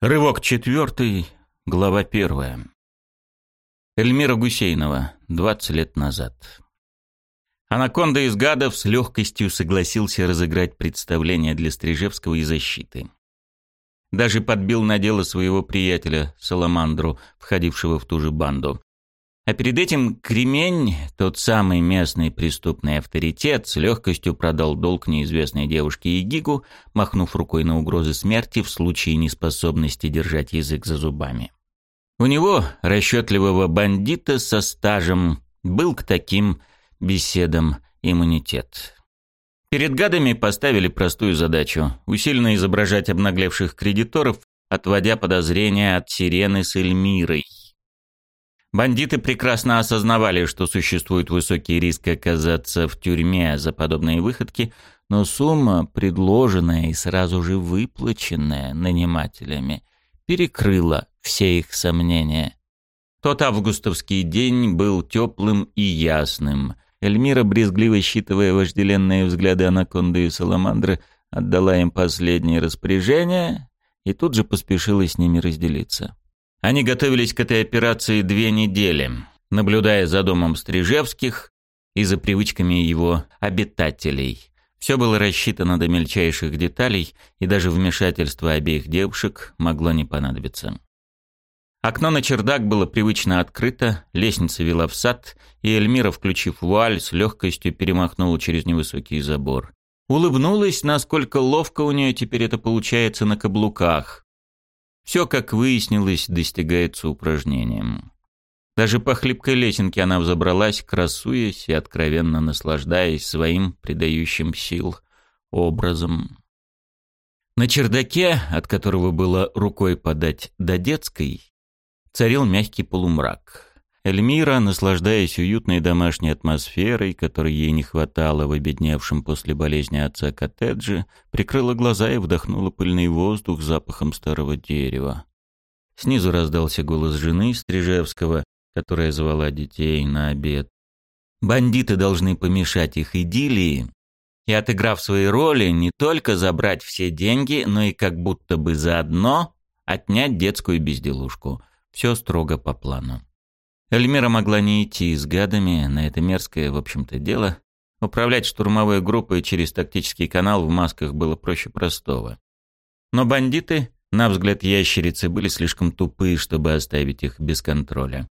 Рывок четвертый, глава первая. Эльмира Гусейнова, 20 лет назад. Анаконда из гадов с легкостью согласился разыграть представление для Стрижевского и защиты. Даже подбил на дело своего приятеля Саламандру, входившего в ту же банду. А перед этим Кремень, тот самый местный преступный авторитет, с легкостью продал долг неизвестной девушке Игигу, махнув рукой на угрозы смерти в случае неспособности держать язык за зубами. У него, расчетливого бандита со стажем, был к таким беседам иммунитет. Перед гадами поставили простую задачу – усиленно изображать обнаглевших кредиторов, отводя подозрения от сирены с Эльмирой – Бандиты прекрасно осознавали, что существует высокий риск оказаться в тюрьме за подобные выходки, но сумма, предложенная и сразу же выплаченная нанимателями, перекрыла все их сомнения. Тот августовский день был теплым и ясным. Эльмира, брезгливо считывая вожделенные взгляды анаконды и саламандры, отдала им последние распоряжения и тут же поспешила с ними разделиться. Они готовились к этой операции две недели, наблюдая за домом Стрижевских и за привычками его обитателей. Все было рассчитано до мельчайших деталей, и даже вмешательство обеих девушек могло не понадобиться. Окно на чердак было привычно открыто, лестница вела в сад, и Эльмира, включив вуаль, с легкостью перемахнула через невысокий забор. Улыбнулась, насколько ловко у нее теперь это получается на каблуках. Все, как выяснилось, достигается упражнением. Даже по хлипкой лесенке она взобралась, красуясь и откровенно наслаждаясь своим придающим сил образом. На чердаке, от которого было рукой подать до детской, царил мягкий полумрак. Эльмира, наслаждаясь уютной домашней атмосферой, которой ей не хватало в обедневшем после болезни отца коттедже, прикрыла глаза и вдохнула пыльный воздух запахом старого дерева. Снизу раздался голос жены Стрижевского, которая звала детей на обед. Бандиты должны помешать их идиллии и, отыграв свои роли, не только забрать все деньги, но и как будто бы заодно отнять детскую безделушку. Все строго по плану. Эльмира могла не идти с гадами на это мерзкое, в общем-то, дело. Управлять штурмовой группой через тактический канал в масках было проще простого. Но бандиты, на взгляд ящерицы, были слишком тупые, чтобы оставить их без контроля.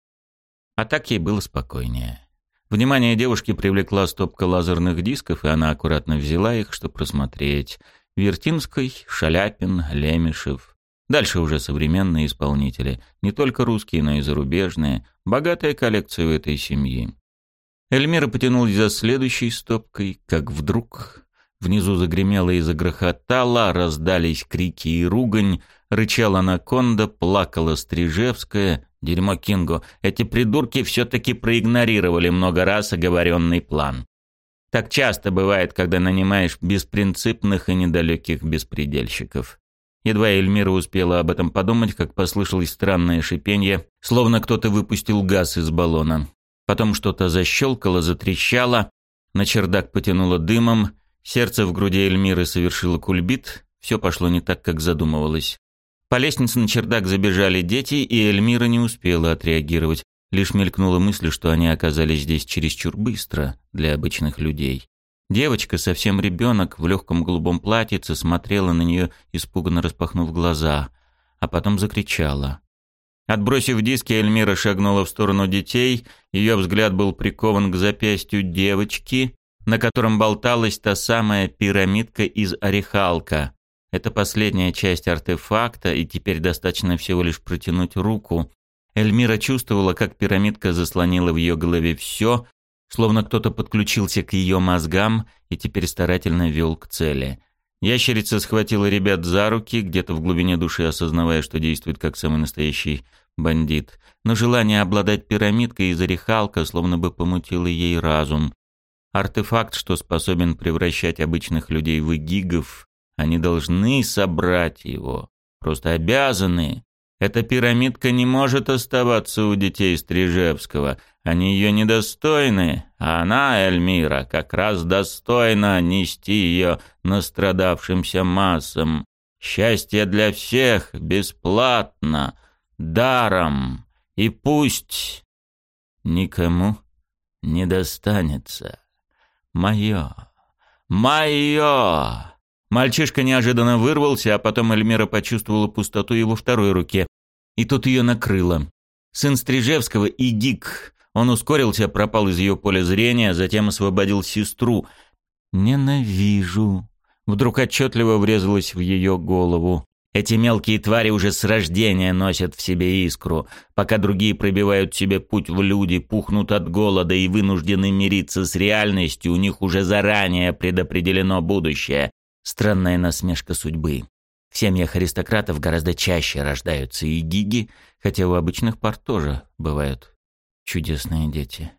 А так ей было спокойнее. Внимание девушки привлекла стопка лазерных дисков, и она аккуратно взяла их, чтобы просмотреть. Вертинской, Шаляпин, Лемешев, Дальше уже современные исполнители, не только русские, но и зарубежные. Богатая коллекция у этой семьи. Эльмира потянулась за следующей стопкой, как вдруг внизу загремело и загрохотало, раздались крики и ругань, рычала анаконда, плакала Стрижевская. Дерьмо Кинго, эти придурки все-таки проигнорировали много раз оговоренный план. Так часто бывает, когда нанимаешь беспринципных и недалеких беспредельщиков. Едва Эльмира успела об этом подумать, как послышалось странное шипение, словно кто-то выпустил газ из баллона. Потом что-то защелкало, затрещало, на чердак потянуло дымом, сердце в груди Эльмиры совершило кульбит, все пошло не так, как задумывалось. По лестнице на чердак забежали дети, и Эльмира не успела отреагировать. Лишь мелькнула мысль, что они оказались здесь чересчур быстро для обычных людей. Девочка, совсем ребенок, в легком голубом платьице, смотрела на нее, испуганно распахнув глаза, а потом закричала. Отбросив диски, Эльмира шагнула в сторону детей, ее взгляд был прикован к запястью девочки, на котором болталась та самая пирамидка из орехалка. Это последняя часть артефакта, и теперь достаточно всего лишь протянуть руку. Эльмира чувствовала, как пирамидка заслонила в ее голове все, словно кто-то подключился к ее мозгам и теперь старательно вел к цели. Ящерица схватила ребят за руки, где-то в глубине души осознавая, что действует как самый настоящий бандит. Но желание обладать пирамидкой из орехалка словно бы помутило ей разум. Артефакт, что способен превращать обычных людей в гигов, они должны собрать его. Просто обязаны. Эта пирамидка не может оставаться у детей Стрижевского. Они ее недостойны, а она, Эльмира, как раз достойна нести ее настрадавшимся массам. Счастье для всех, бесплатно, даром, и пусть никому не достанется. Мое, мое!» Мальчишка неожиданно вырвался, а потом Эльмира почувствовала пустоту его второй руке. И тут ее накрыло. Сын Стрижевского и Гик. Он ускорился, пропал из ее поля зрения, затем освободил сестру. «Ненавижу!» Вдруг отчетливо врезалось в ее голову. Эти мелкие твари уже с рождения носят в себе искру. Пока другие пробивают себе путь в люди, пухнут от голода и вынуждены мириться с реальностью, у них уже заранее предопределено будущее. Странная насмешка судьбы. В семьях аристократов гораздо чаще рождаются и гиги, хотя у обычных пар тоже бывают чудесные дети.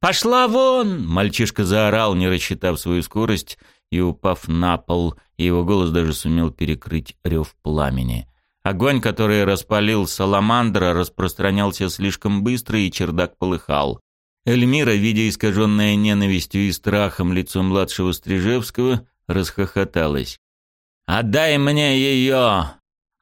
«Пошла вон!» — мальчишка заорал, не рассчитав свою скорость, и, упав на пол, его голос даже сумел перекрыть рев пламени. Огонь, который распалил саламандра, распространялся слишком быстро, и чердак полыхал. Эльмира, видя искаженное ненавистью и страхом лицо младшего Стрижевского, расхохоталась. «Отдай мне ее!»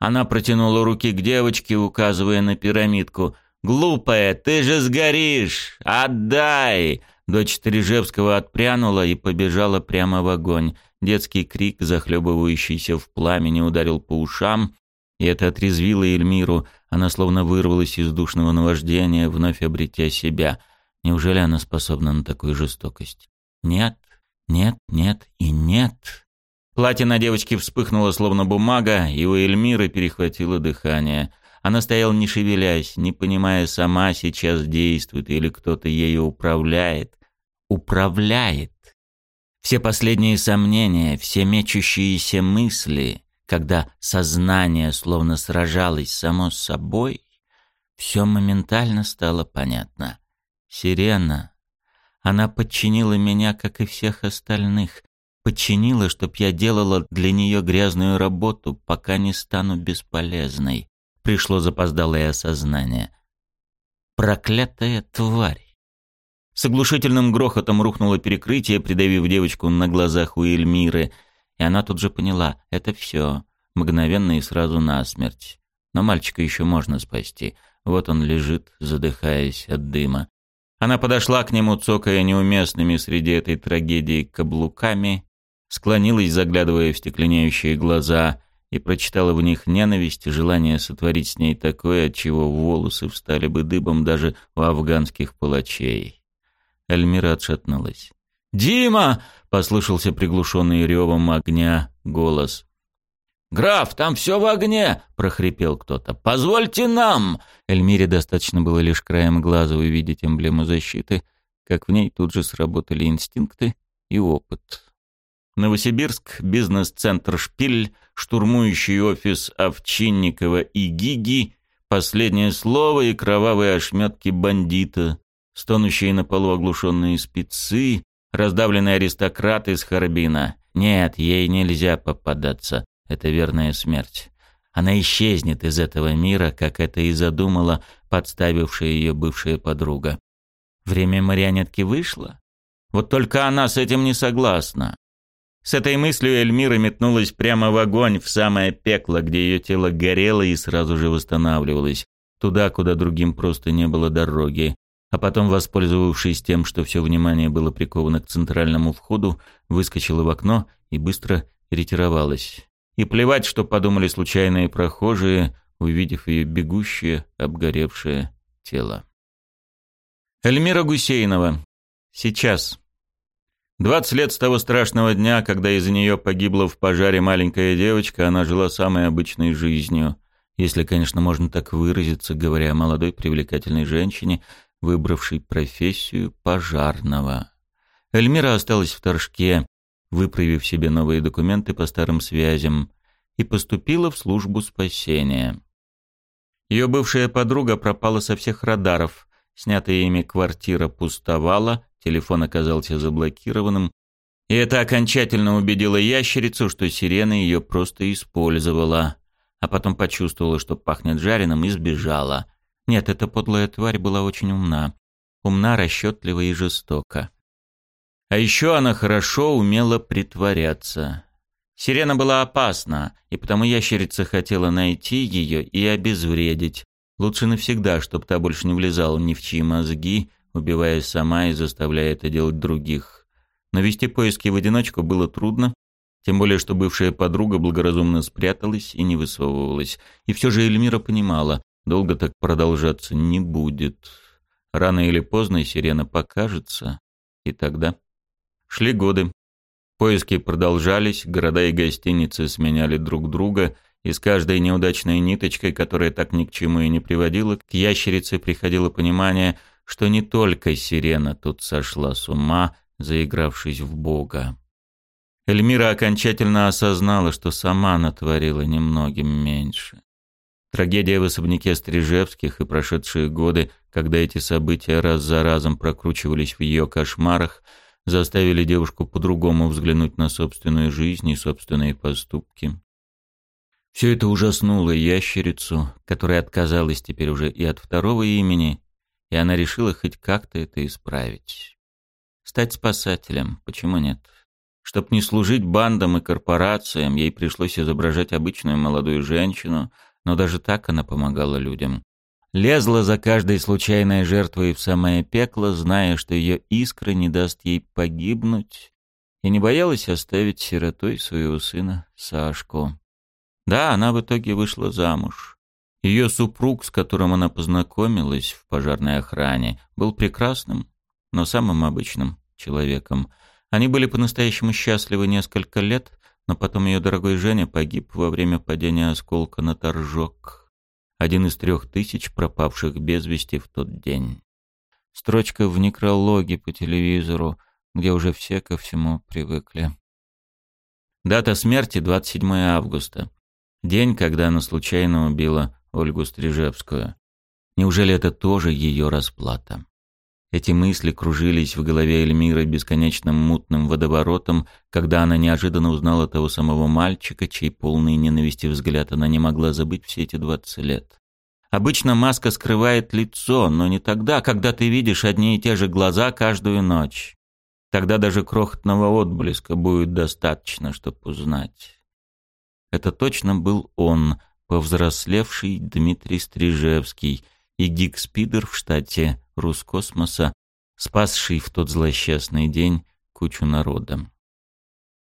Она протянула руки к девочке, указывая на пирамидку. «Глупая, ты же сгоришь! Отдай!» Дочь Трижевского отпрянула и побежала прямо в огонь. Детский крик, захлебывающийся в пламени, ударил по ушам, и это отрезвило Эльмиру. Она словно вырвалась из душного наваждения, вновь обретя себя. Неужели она способна на такую жестокость? Нет, нет, нет и нет. Платье на девочке вспыхнуло, словно бумага, и у Эльмиры перехватило дыхание. Она стояла не шевелясь, не понимая, сама сейчас действует или кто-то ею управляет. Управляет. Все последние сомнения, все мечущиеся мысли, когда сознание словно сражалось само с собой, все моментально стало понятно. Сирена она подчинила меня, как и всех остальных. Подчинила, чтоб я делала для нее грязную работу, пока не стану бесполезной. Пришло запоздалое осознание. Проклятая тварь! С оглушительным грохотом рухнуло перекрытие, придавив девочку на глазах у Эльмиры, и она тут же поняла — это все, мгновенно и сразу насмерть. Но мальчика еще можно спасти. Вот он лежит, задыхаясь от дыма. Она подошла к нему, цокая неуместными среди этой трагедии каблуками, склонилась, заглядывая в стекленеющие глаза, и прочитала в них ненависть и желание сотворить с ней такое, от чего волосы встали бы дыбом даже у афганских палачей. Эльмира отшатнулась. «Дима!» — послышался приглушенный ревом огня голос. «Граф, там все в огне!» — прохрипел кто-то. «Позвольте нам!» Эльмире достаточно было лишь краем глаза увидеть эмблему защиты, как в ней тут же сработали инстинкты и опыт. Новосибирск, бизнес-центр «Шпиль», штурмующий офис Овчинникова и Гиги, последнее слово и кровавые ошметки бандита, стонущие на полу оглушенные спецы, раздавленные аристократы из Харбина. Нет, ей нельзя попадаться. Это верная смерть. Она исчезнет из этого мира, как это и задумала подставившая ее бывшая подруга. Время марионетки вышло? Вот только она с этим не согласна. С этой мыслью Эльмира метнулась прямо в огонь, в самое пекло, где ее тело горело и сразу же восстанавливалось. Туда, куда другим просто не было дороги. А потом, воспользовавшись тем, что все внимание было приковано к центральному входу, выскочила в окно и быстро ретировалась. И плевать, что подумали случайные прохожие, увидев ее бегущее, обгоревшее тело. Эльмира Гусейнова. Сейчас. Двадцать лет с того страшного дня, когда из-за нее погибла в пожаре маленькая девочка, она жила самой обычной жизнью. Если, конечно, можно так выразиться, говоря о молодой привлекательной женщине, выбравшей профессию пожарного. Эльмира осталась в Торжке, выправив себе новые документы по старым связям, и поступила в службу спасения. Ее бывшая подруга пропала со всех радаров, снятая ими квартира пустовала, телефон оказался заблокированным, и это окончательно убедило ящерицу, что сирена ее просто использовала, а потом почувствовала, что пахнет жареным, и сбежала. Нет, эта подлая тварь была очень умна. Умна, расчетлива и жестока. А еще она хорошо умела притворяться. Сирена была опасна, и потому ящерица хотела найти ее и обезвредить. Лучше навсегда, чтобы та больше не влезала ни в чьи мозги, убивая сама и заставляя это делать других. Но вести поиски в одиночку было трудно, тем более, что бывшая подруга благоразумно спряталась и не высовывалась. И все же Эльмира понимала, долго так продолжаться не будет. Рано или поздно сирена покажется, и тогда... Шли годы. Поиски продолжались, города и гостиницы сменяли друг друга, и с каждой неудачной ниточкой, которая так ни к чему и не приводила, к ящерице приходило понимание, что не только сирена тут сошла с ума, заигравшись в Бога. Эльмира окончательно осознала, что сама натворила немногим меньше. Трагедия в особняке Стрижевских и прошедшие годы, когда эти события раз за разом прокручивались в ее кошмарах – заставили девушку по-другому взглянуть на собственную жизнь и собственные поступки. Все это ужаснуло ящерицу, которая отказалась теперь уже и от второго имени, и она решила хоть как-то это исправить. Стать спасателем, почему нет? Чтоб не служить бандам и корпорациям, ей пришлось изображать обычную молодую женщину, но даже так она помогала людям лезла за каждой случайной жертвой в самое пекло, зная, что ее искра не даст ей погибнуть, и не боялась оставить сиротой своего сына Сашку. Да, она в итоге вышла замуж. Ее супруг, с которым она познакомилась в пожарной охране, был прекрасным, но самым обычным человеком. Они были по-настоящему счастливы несколько лет, но потом ее дорогой Женя погиб во время падения осколка на торжок один из трех тысяч пропавших без вести в тот день. Строчка в некрологе по телевизору, где уже все ко всему привыкли. Дата смерти 27 августа. День, когда она случайно убила Ольгу Стрижевскую. Неужели это тоже ее расплата? Эти мысли кружились в голове Эльмиры бесконечным мутным водоворотом, когда она неожиданно узнала того самого мальчика, чей полный ненависти взгляд она не могла забыть все эти двадцать лет. Обычно маска скрывает лицо, но не тогда, когда ты видишь одни и те же глаза каждую ночь. Тогда даже крохотного отблеска будет достаточно, чтобы узнать. Это точно был он, повзрослевший Дмитрий Стрижевский и гик-спидер в штате Роскосмоса, спасший в тот злосчастный день кучу народа.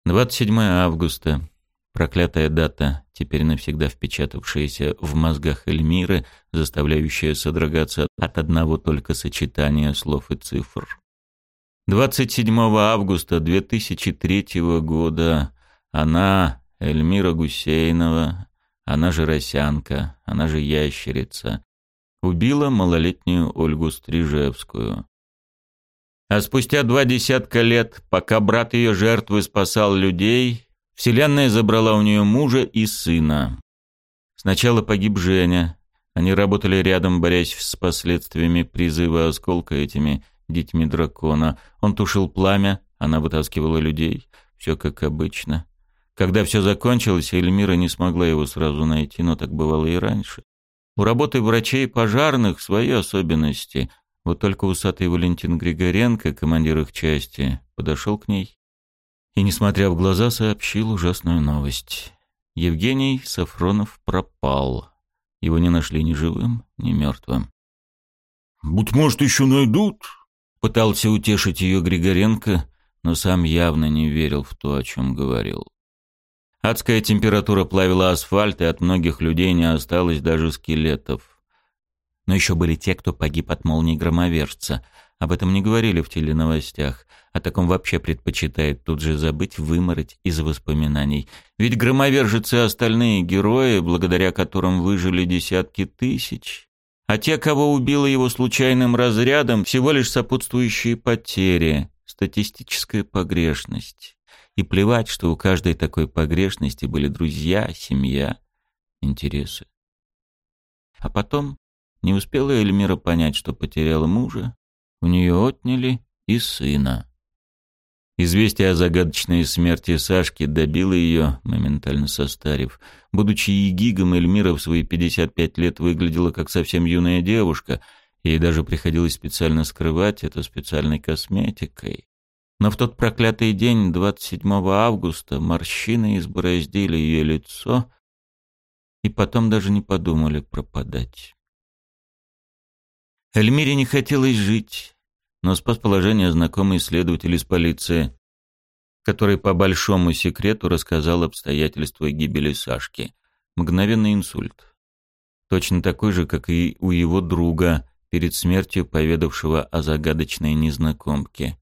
27 августа. Проклятая дата, теперь навсегда впечатавшаяся в мозгах Эльмиры, заставляющая содрогаться от одного только сочетания слов и цифр. 27 августа 2003 года она, Эльмира Гусейнова, она же Росянка, она же Ящерица, убила малолетнюю Ольгу Стрижевскую. А спустя два десятка лет, пока брат ее жертвы спасал людей, Вселенная забрала у нее мужа и сына. Сначала погиб Женя. Они работали рядом, борясь с последствиями призыва осколка этими детьми дракона. Он тушил пламя, она вытаскивала людей. Все как обычно. Когда все закончилось, Эльмира не смогла его сразу найти, но так бывало и раньше. У работы врачей пожарных свои особенности. Вот только усатый Валентин Григоренко, командир их части, подошел к ней и, несмотря в глаза, сообщил ужасную новость. Евгений Сафронов пропал. Его не нашли ни живым, ни мертвым. «Быть может, еще найдут?» Пытался утешить ее Григоренко, но сам явно не верил в то, о чем говорил. Адская температура плавила асфальт, и от многих людей не осталось даже скелетов. Но еще были те, кто погиб от молнии громовержца. Об этом не говорили в теленовостях. О таком вообще предпочитает тут же забыть, вымороть из воспоминаний. Ведь громовержец и остальные герои, благодаря которым выжили десятки тысяч. А те, кого убило его случайным разрядом, всего лишь сопутствующие потери, статистическая погрешность. И плевать, что у каждой такой погрешности были друзья, семья, интересы. А потом не успела Эльмира понять, что потеряла мужа, у нее отняли и сына. Известие о загадочной смерти Сашки добило ее, моментально состарив. Будучи егигом, Эльмира в свои 55 лет выглядела как совсем юная девушка, ей даже приходилось специально скрывать это специальной косметикой. Но в тот проклятый день, 27 августа, морщины избороздили ее лицо и потом даже не подумали пропадать. Эльмире не хотелось жить, но спас положение знакомый следователь из полиции, который по большому секрету рассказал обстоятельства гибели Сашки. Мгновенный инсульт. Точно такой же, как и у его друга, перед смертью поведавшего о загадочной незнакомке.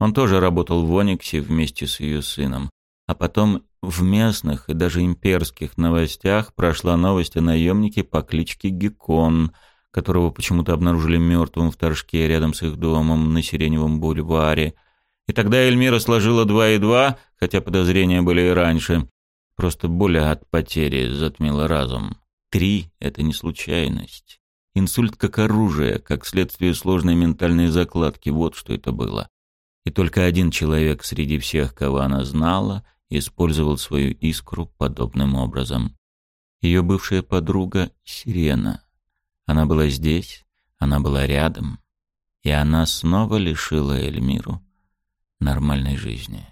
Он тоже работал в Ониксе вместе с ее сыном. А потом в местных и даже имперских новостях прошла новость о наемнике по кличке Гекон, которого почему-то обнаружили мертвым в Торжке рядом с их домом на Сиреневом бульваре. И тогда Эльмира сложила два и два, хотя подозрения были и раньше. Просто боль от потери затмила разум. Три — это не случайность. Инсульт как оружие, как следствие сложной ментальной закладки, вот что это было. И только один человек среди всех, кого она знала, использовал свою искру подобным образом. Ее бывшая подруга — Сирена. Она была здесь, она была рядом, и она снова лишила Эльмиру нормальной жизни.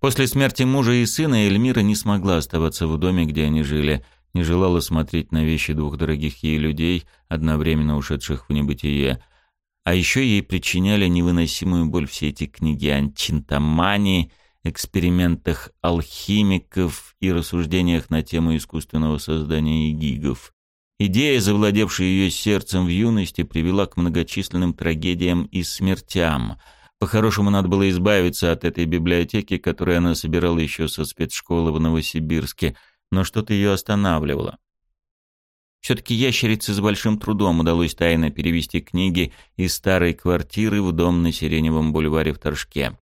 После смерти мужа и сына Эльмира не смогла оставаться в доме, где они жили, не желала смотреть на вещи двух дорогих ей людей, одновременно ушедших в небытие. А еще ей причиняли невыносимую боль все эти книги о чинтамании, экспериментах алхимиков и рассуждениях на тему искусственного создания гигов. Идея, завладевшая ее сердцем в юности, привела к многочисленным трагедиям и смертям – по-хорошему, надо было избавиться от этой библиотеки, которую она собирала еще со спецшколы в Новосибирске, но что-то ее останавливало. Все-таки ящерице с большим трудом удалось тайно перевести книги из старой квартиры в дом на Сиреневом бульваре в Торжке.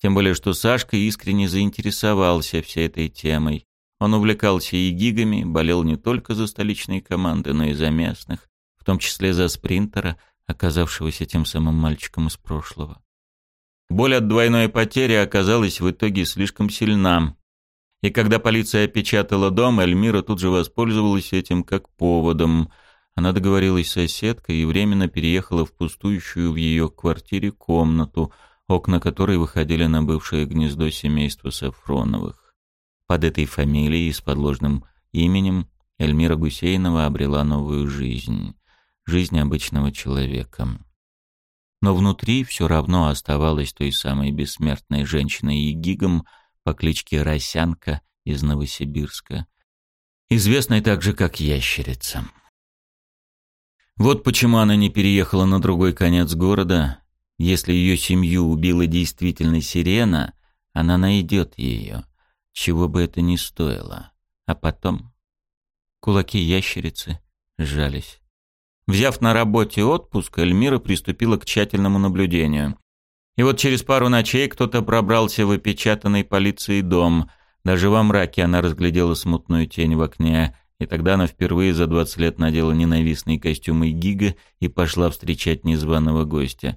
Тем более, что Сашка искренне заинтересовался всей этой темой. Он увлекался и гигами, болел не только за столичные команды, но и за местных, в том числе за спринтера, оказавшегося тем самым мальчиком из прошлого. Боль от двойной потери оказалась в итоге слишком сильна. И когда полиция опечатала дом, Эльмира тут же воспользовалась этим как поводом. Она договорилась с соседкой и временно переехала в пустующую в ее квартире комнату, окна которой выходили на бывшее гнездо семейства Сафроновых. Под этой фамилией и с подложным именем Эльмира Гусейнова обрела новую жизнь. Жизнь обычного человека но внутри все равно оставалась той самой бессмертной женщиной и гигом по кличке Росянка из Новосибирска, известной также как Ящерица. Вот почему она не переехала на другой конец города. Если ее семью убила действительно сирена, она найдет ее, чего бы это ни стоило. А потом кулаки ящерицы сжались. Взяв на работе отпуск, Эльмира приступила к тщательному наблюдению. И вот через пару ночей кто-то пробрался в опечатанный полицией дом. Даже во мраке она разглядела смутную тень в окне, и тогда она впервые за 20 лет надела ненавистный костюм Гига и пошла встречать незваного гостя.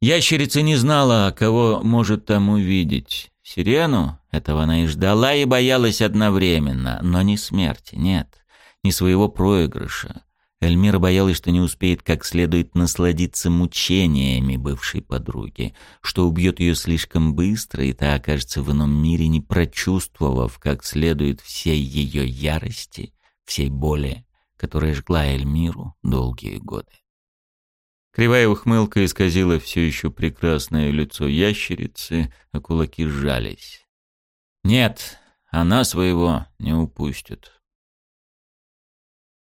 Ящерица не знала, кого может там увидеть. Сирену? Этого она и ждала, и боялась одновременно. Но не смерти, нет. Не своего проигрыша. Эльмира боялась, что не успеет как следует насладиться мучениями бывшей подруги, что убьет ее слишком быстро, и та окажется в ином мире, не прочувствовав как следует всей ее ярости, всей боли, которая жгла Эльмиру долгие годы. Кривая ухмылка исказила все еще прекрасное лицо ящерицы, а кулаки сжались. «Нет, она своего не упустит».